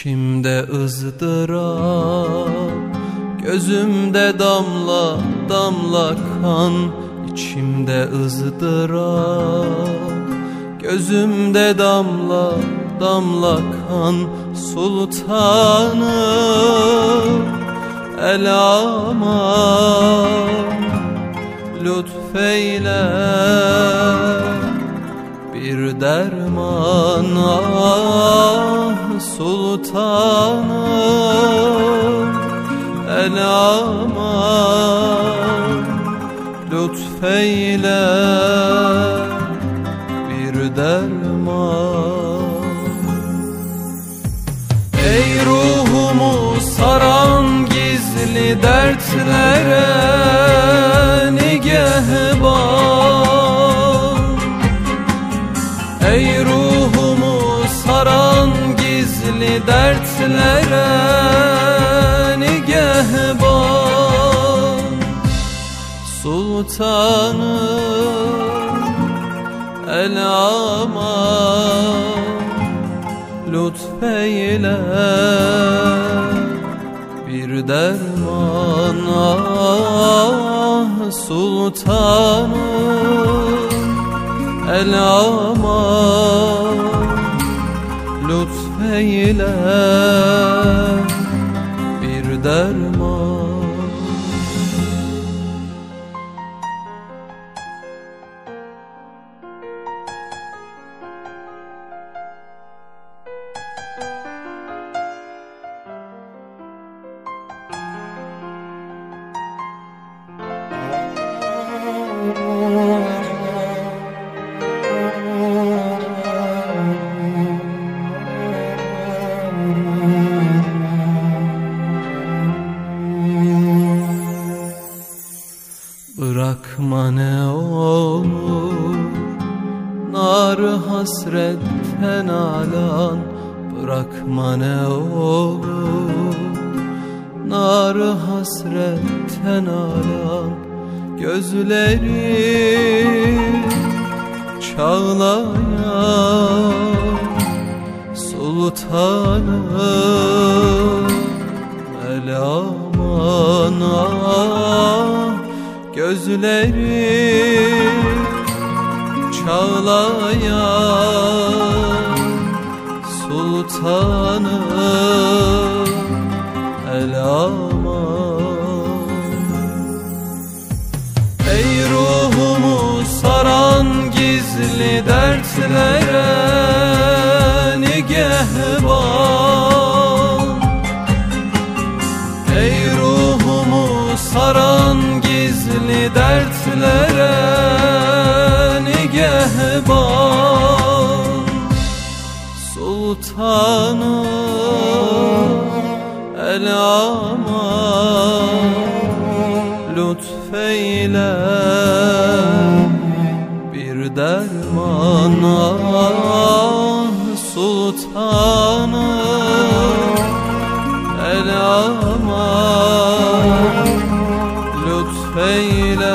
İçimde ızdırap, gözümde damla damla kan. İçimde ızdırap Gözümde damla damla kan Sultanım El aman Lütfeyle bir derman ah sultanım. El aman lütfeyle bir derman. Ey ruhumu saran gizli dertlere nigehban. Ey ruhumu saran gizli dertlere Sultanım el aman lütfeyle bir derman ah sultanım el aman lütfeyle bir derman Bırakma ne olur Nar hasretten alan Bırakma ne olur Nar hasretten alan Gözleri çağlayan Sultanım El aman ah Gözleri çağlayan Sultanım dertlere nigehban Ey ruhumu saran gizli dertlere nigehban Sultanım el aman lütfeyle dermana sultana el aman lütfeyle